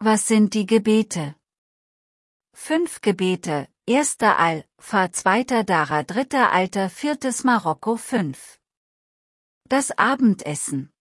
Was sind die Gebete? Fünf Gebete, erster Al, Fa zweiter Dara dritter Alter viertes Marokko fünf. Das Abendessen.